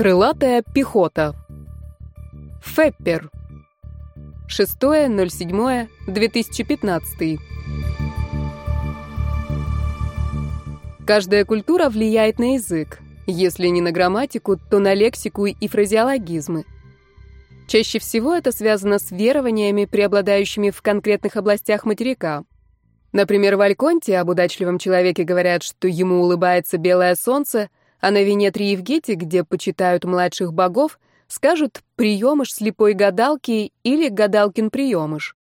Крылатая пехота. Феппер. 6.07.2015. Каждая культура влияет на язык. Если не на грамматику, то на лексику и фразеологизмы. Чаще всего это связано с верованиями, преобладающими в конкретных областях материка. Например, в Альконте об удачливом человеке говорят, что ему улыбается белое солнце, а на Венетре и в Гете, где почитают младших богов, скажут «приемыш слепой гадалки» или «гадалкин приемыш».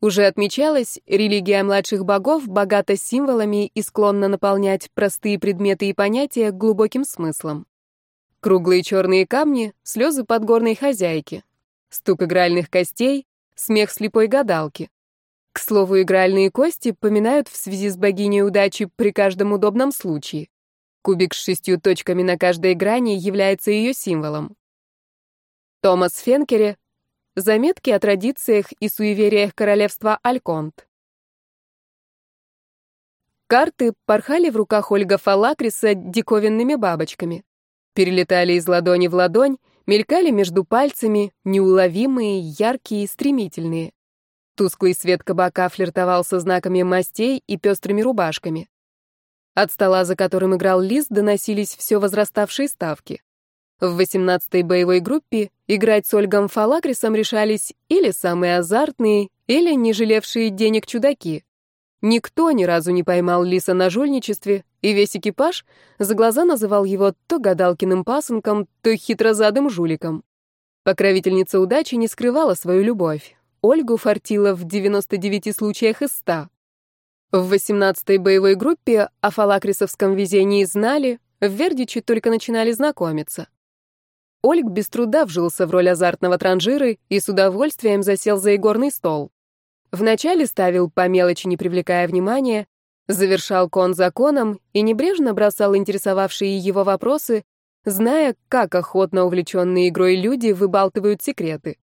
Уже отмечалось, религия младших богов богата символами и склонна наполнять простые предметы и понятия глубоким смыслом. Круглые черные камни — слезы подгорной хозяйки. Стук игральных костей — смех слепой гадалки. К слову, игральные кости поминают в связи с богиней удачи при каждом удобном случае. Кубик с шестью точками на каждой грани является ее символом. Томас Фенкере. Заметки о традициях и суевериях королевства Альконт. Карты порхали в руках Ольга Фалакриса диковинными бабочками. Перелетали из ладони в ладонь, мелькали между пальцами, неуловимые, яркие и стремительные. Тусклый свет кабака флиртовал со знаками мастей и пестрыми рубашками. От стола, за которым играл Лис, доносились все возраставшие ставки. В 18-й боевой группе играть с Ольгом Фалакрисом решались или самые азартные, или не жалевшие денег чудаки. Никто ни разу не поймал Лиса на жульничестве, и весь экипаж за глаза называл его то гадалкиным пасынком, то хитрозадым жуликом. Покровительница удачи не скрывала свою любовь. Ольгу фартило в 99 случаях из 100. В 18-й боевой группе о фалакрисовском везении знали, в Вердиче только начинали знакомиться. Ольг без труда вжился в роль азартного транжиры и с удовольствием засел за игорный стол. Вначале ставил по мелочи, не привлекая внимания, завершал кон законом и небрежно бросал интересовавшие его вопросы, зная, как охотно увлеченные игрой люди выбалтывают секреты.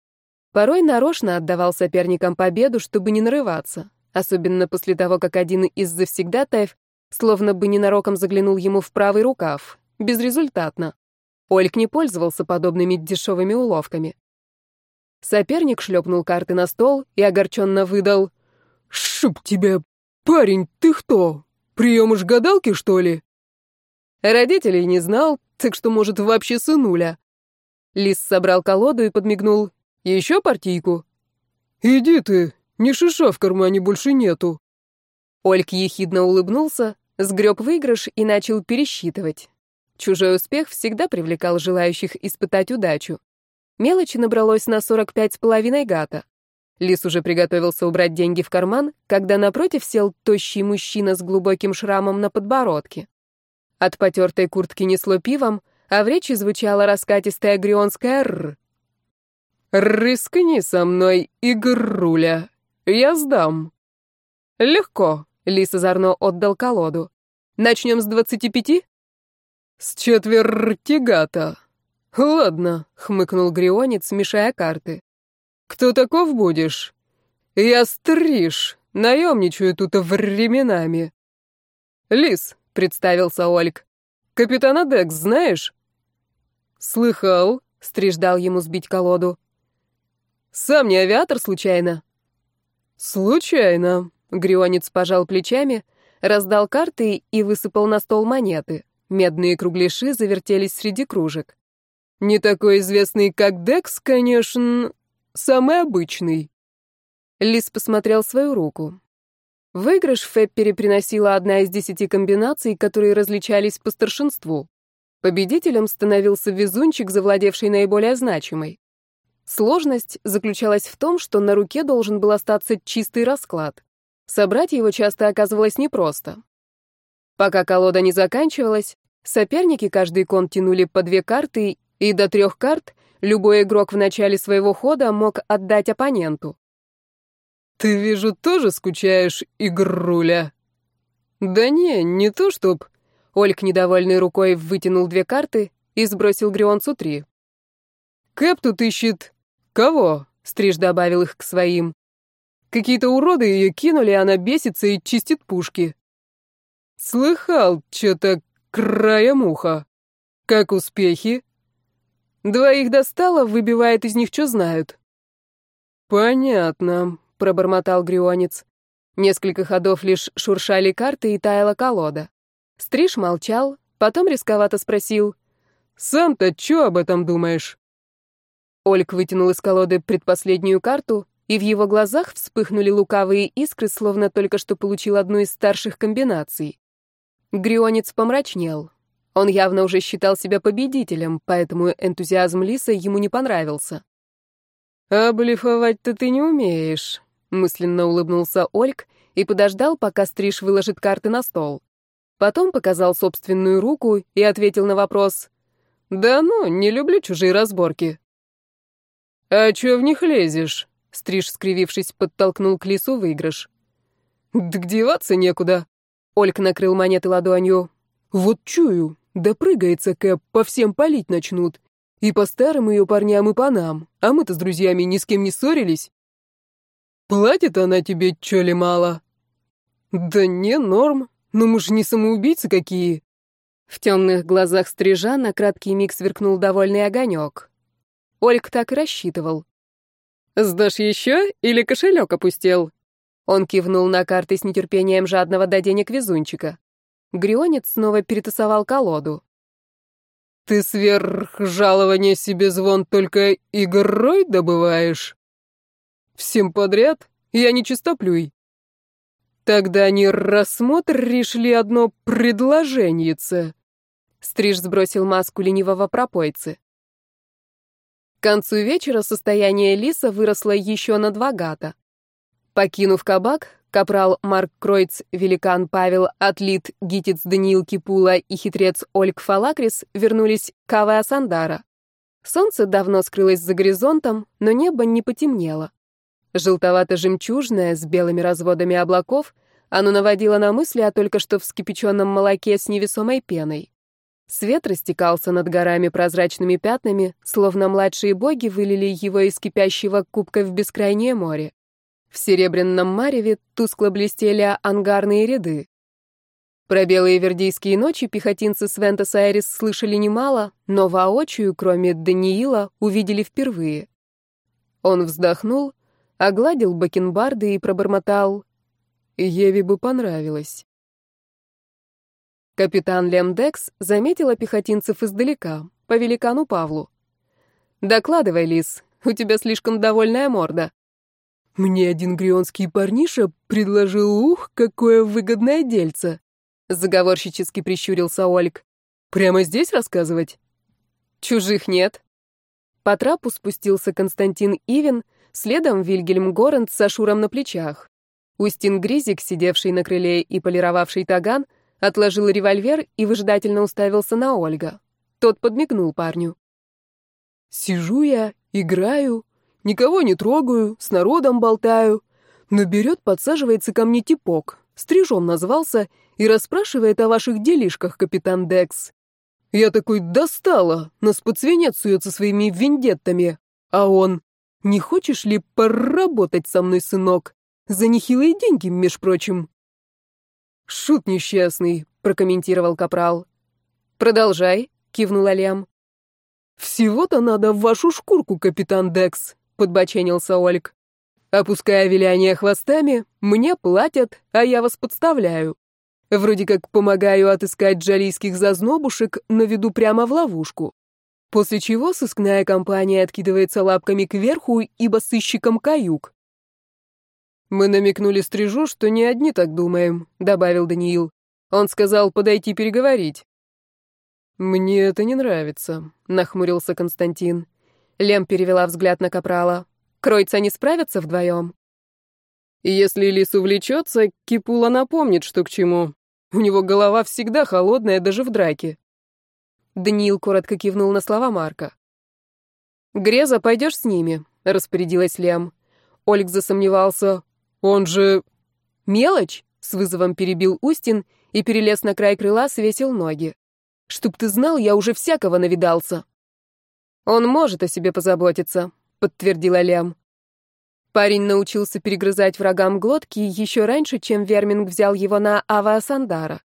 Порой нарочно отдавал соперникам победу, чтобы не нарываться особенно после того, как один из завсегдатаев словно бы ненароком заглянул ему в правый рукав. Безрезультатно. Ольг не пользовался подобными дешевыми уловками. Соперник шлепнул карты на стол и огорченно выдал. «Шуб тебя! Парень, ты кто? Приемыш гадалки, что ли?» Родителей не знал, так что, может, вообще сынуля. Лис собрал колоду и подмигнул. «Еще партийку?» «Иди ты, ни шиша в кармане больше нету. Ольк ехидно улыбнулся, сгреб выигрыш и начал пересчитывать. Чужой успех всегда привлекал желающих испытать удачу. Мелочи набралось на 45 с половиной гата. Лис уже приготовился убрать деньги в карман, когда напротив сел тощий мужчина с глубоким шрамом на подбородке. От потертой куртки несло пивом, а в речи звучала раскатистая грионская «р». «Рыскни со мной, игруля!» «Я сдам». «Легко», — Лис озорно отдал колоду. «Начнем с двадцати пяти?» «С четверти гата». «Ладно», — хмыкнул Грионец, мешая карты. «Кто таков будешь?» «Я стриж, наемничаю тут временами». «Лис», — представился Ольг. «Капитана Декс знаешь?» «Слыхал», — стриж дал ему сбить колоду. «Сам не авиатор, случайно?» «Случайно», — Грионец пожал плечами, раздал карты и высыпал на стол монеты. Медные кругляши завертелись среди кружек. «Не такой известный, как Декс, конечно, самый обычный». Лис посмотрел свою руку. Выигрыш в Феппере приносила одна из десяти комбинаций, которые различались по старшинству. Победителем становился везунчик, завладевший наиболее значимой. Сложность заключалась в том, что на руке должен был остаться чистый расклад. Собрать его часто оказывалось непросто. Пока колода не заканчивалась, соперники каждый кон тянули по две карты, и до трех карт любой игрок в начале своего хода мог отдать оппоненту. «Ты, вижу, тоже скучаешь, игруля?» «Да не, не то чтоб...» Ольк, недовольной рукой, вытянул две карты и сбросил Грионцу три. «Кэп тут ищет «Кого?» — Стриж добавил их к своим. «Какие-то уроды ее кинули, она бесится и чистит пушки». «Слыхал, что-то края муха. Как успехи?» Двоих достало, выбивает из них, что знают». «Понятно», — пробормотал Грионец. Несколько ходов лишь шуршали карты и таяла колода. Стриж молчал, потом рисковато спросил. «Сам-то что об этом думаешь?» Ольг вытянул из колоды предпоследнюю карту, и в его глазах вспыхнули лукавые искры, словно только что получил одну из старших комбинаций. Грионец помрачнел. Он явно уже считал себя победителем, поэтому энтузиазм Лиса ему не понравился. «А блефовать-то ты не умеешь», — мысленно улыбнулся Ольг и подождал, пока Стриж выложит карты на стол. Потом показал собственную руку и ответил на вопрос. «Да ну, не люблю чужие разборки». «А чё в них лезешь?» Стриж, скривившись, подтолкнул к лису выигрыш. «Да деваться некуда». Ольг накрыл монеты ладонью. «Вот чую, да прыгается Кэп, по всем палить начнут. И по старым ее парням, и по нам. А мы-то с друзьями ни с кем не ссорились». «Платит она тебе, чё ли, мало?» «Да не, норм. Но мы же не самоубийцы какие». В темных глазах стрижа на краткий миг сверкнул довольный огонек. Ольг так и рассчитывал. «Сдашь еще или кошелек опустел?» Он кивнул на карты с нетерпением жадного до денег везунчика. Грионец снова перетасовал колоду. «Ты сверх жалования себе звон только игрой добываешь? Всем подряд? Я не чистоплюй. Тогда не рассмотр решили одно предложеньице». Стриж сбросил маску ленивого пропойцы. Концу вечера состояние Лиса выросло еще на два гата. Покинув кабак, капрал Марк Кройц, великан Павел, атлит Гитец Даниил Кипула и хитрец Ольг Фалакрис вернулись к Аве Асандара. Солнце давно скрылось за горизонтом, но небо не потемнело. Желтовато-жемчужное, с белыми разводами облаков, оно наводило на мысли о только что вскипяченном молоке с невесомой пеной. Свет растекался над горами прозрачными пятнами, словно младшие боги вылили его из кипящего кубка в бескрайнее море. В серебряном мареве тускло блестели ангарные ряды. Про белые вердийские ночи пехотинцы с Вентас-Айрис слышали немало, но воочию, кроме Даниила, увидели впервые. Он вздохнул, огладил бакенбарды и пробормотал «Еве бы понравилось». Капитан Лемдекс заметила пехотинцев издалека, по великану Павлу. «Докладывай, Лис, у тебя слишком довольная морда». «Мне один грионский парниша предложил, ух, какое выгодное дельце!» Заговорщически прищурился Ольг. «Прямо здесь рассказывать?» «Чужих нет». По трапу спустился Константин Ивин, следом Вильгельм Горент с Ашуром на плечах. Устин Гризик, сидевший на крыле и полировавший таган, Отложил револьвер и выжидательно уставился на Ольга. Тот подмигнул парню. «Сижу я, играю, никого не трогаю, с народом болтаю. Но берет, подсаживается ко мне типок, стрижом назвался и расспрашивает о ваших делишках, капитан Декс. Я такой достала, нас под свинец сует со своими вендеттами. А он, не хочешь ли поработать со мной, сынок? За нехилые деньги, меж прочим. «Шут несчастный», — прокомментировал Капрал. «Продолжай», — кивнула Лем. «Всего-то надо в вашу шкурку, капитан Декс», — подбоченился Ольг. «Опуская виляние хвостами, мне платят, а я вас подставляю. Вроде как помогаю отыскать джалийских зазнобушек, но веду прямо в ловушку. После чего сыскная компания откидывается лапками кверху, ибо сыщиком каюк. «Мы намекнули стрижу, что не одни так думаем», — добавил Даниил. Он сказал подойти переговорить. «Мне это не нравится», — нахмурился Константин. Лем перевела взгляд на Капрала. «Кройца не справятся вдвоем?» «Если Лис увлечется, Кипула напомнит, что к чему. У него голова всегда холодная, даже в драке». Даниил коротко кивнул на слова Марка. «Греза, пойдешь с ними?» — распорядилась Лем. Ольг засомневался. Он же... Мелочь? С вызовом перебил Устин и перелез на край крыла, свесил ноги. Чтоб ты знал, я уже всякого навидался. Он может о себе позаботиться, подтвердила Лям. Парень научился перегрызать врагам глотки еще раньше, чем Верминг взял его на Ава Сандара.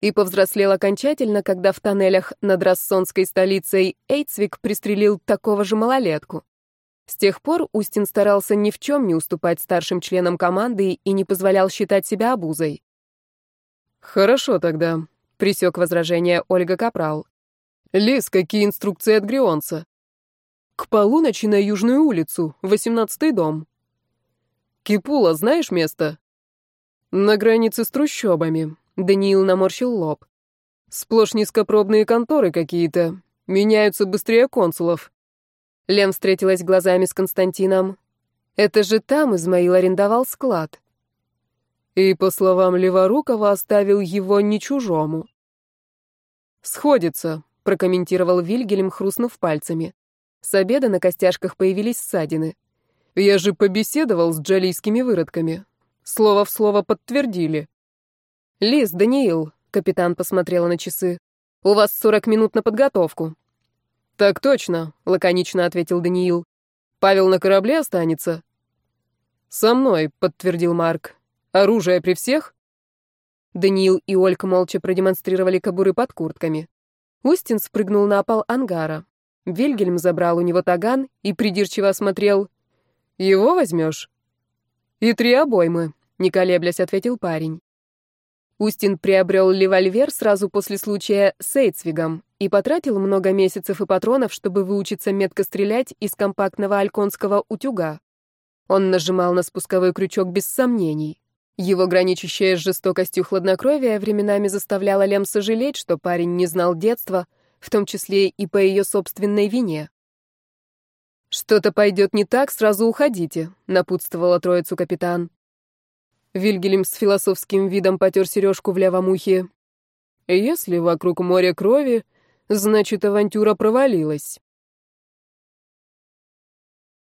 и повзрослел окончательно, когда в тоннелях над Рассонской столицей Эйцвик пристрелил такого же малолетку. С тех пор Устин старался ни в чем не уступать старшим членам команды и не позволял считать себя обузой. «Хорошо тогда», — присек возражение Ольга Капрал. «Лис, какие инструкции от Грионца?» «К полуночи на Южную улицу, восемнадцатый дом». «Кипула, знаешь место?» «На границе с трущобами», — Даниил наморщил лоб. «Сплошь низкопробные конторы какие-то. Меняются быстрее консулов. Лем встретилась глазами с Константином. Это же там Измаил арендовал склад. И, по словам Леворукова, оставил его не чужому. «Сходится», — прокомментировал Вильгельм, хрустнув пальцами. С обеда на костяшках появились ссадины. «Я же побеседовал с джалийскими выродками. Слово в слово подтвердили». «Лис, Даниил», — капитан посмотрела на часы, — «у вас сорок минут на подготовку». «Так точно», — лаконично ответил Даниил. «Павел на корабле останется?» «Со мной», — подтвердил Марк. «Оружие при всех?» Даниил и Олька молча продемонстрировали кобуры под куртками. Устин спрыгнул на пол ангара. Вильгельм забрал у него таган и придирчиво осмотрел. «Его возьмешь?» «И три обоймы», — не колеблясь ответил парень. Устин приобрел револьвер сразу после случая с Эйцвигом и потратил много месяцев и патронов, чтобы выучиться метко стрелять из компактного альконского утюга. Он нажимал на спусковой крючок без сомнений. Его граничащее с жестокостью хладнокровие временами заставляло Лем сожалеть, что парень не знал детства, в том числе и по ее собственной вине. «Что-то пойдет не так, сразу уходите», — напутствовала троицу капитан. Вильгельм с философским видом потер сережку в левом ухе. «Если вокруг моря крови, значит, авантюра провалилась».